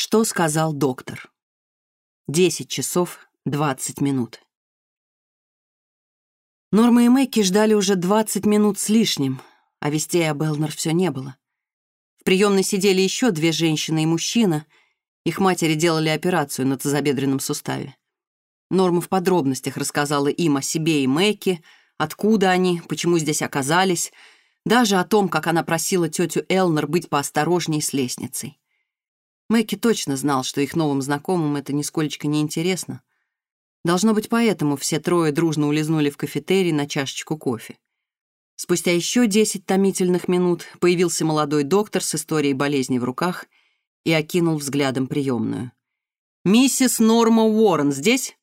Что сказал доктор? Десять часов двадцать минут. Норма и Мэкки ждали уже двадцать минут с лишним, а вестей об Элнер все не было. В приемной сидели еще две женщины и мужчина. Их матери делали операцию на тазобедренном суставе. Норма в подробностях рассказала им о себе и Мэкки, откуда они, почему здесь оказались, даже о том, как она просила тетю Элнер быть поосторожней с лестницей. Мэки точно знал, что их новым знакомым это нисколько не интересно. Должно быть, поэтому все трое дружно улизнули в кафетерий на чашечку кофе. Спустя еще десять томительных минут появился молодой доктор с историей болезни в руках и окинул взглядом приемную. «Миссис Норма Уоррен здесь?»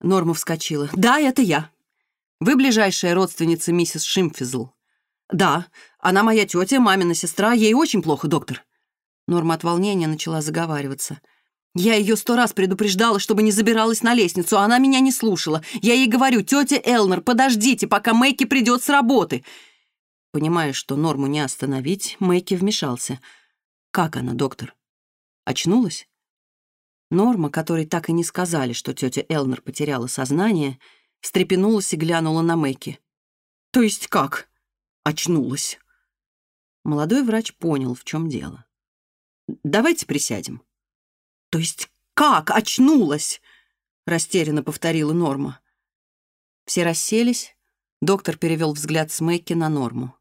Норма вскочила. «Да, это я. Вы ближайшая родственница миссис Шимфизл?» «Да, она моя тетя, мамина сестра. Ей очень плохо, доктор». Норма от волнения начала заговариваться. «Я ее сто раз предупреждала, чтобы не забиралась на лестницу, а она меня не слушала. Я ей говорю, тетя Элнер, подождите, пока Мэйки придет с работы!» Понимая, что Норму не остановить, Мэйки вмешался. «Как она, доктор? Очнулась?» Норма, которой так и не сказали, что тетя Элнер потеряла сознание, встрепенулась и глянула на Мэйки. «То есть как?» «Очнулась». Молодой врач понял, в чем дело. Давайте присядем». «То есть как? Очнулась?» — растерянно повторила Норма. Все расселись. Доктор перевел взгляд с Мэкки на Норму.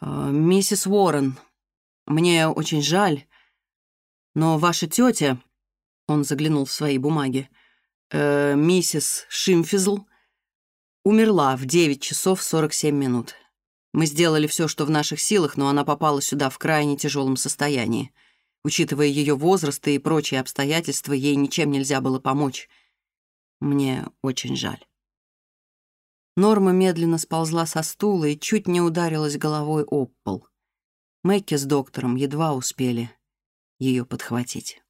«А, «Миссис Уоррен, мне очень жаль, но ваша тетя...» Он заглянул в свои бумаги. «Э, «Миссис Шимфизл умерла в 9 часов 47 минут». Мы сделали все, что в наших силах, но она попала сюда в крайне тяжелом состоянии. Учитывая ее возраст и прочие обстоятельства, ей ничем нельзя было помочь. Мне очень жаль. Норма медленно сползла со стула и чуть не ударилась головой об пол. Мэкки с доктором едва успели ее подхватить.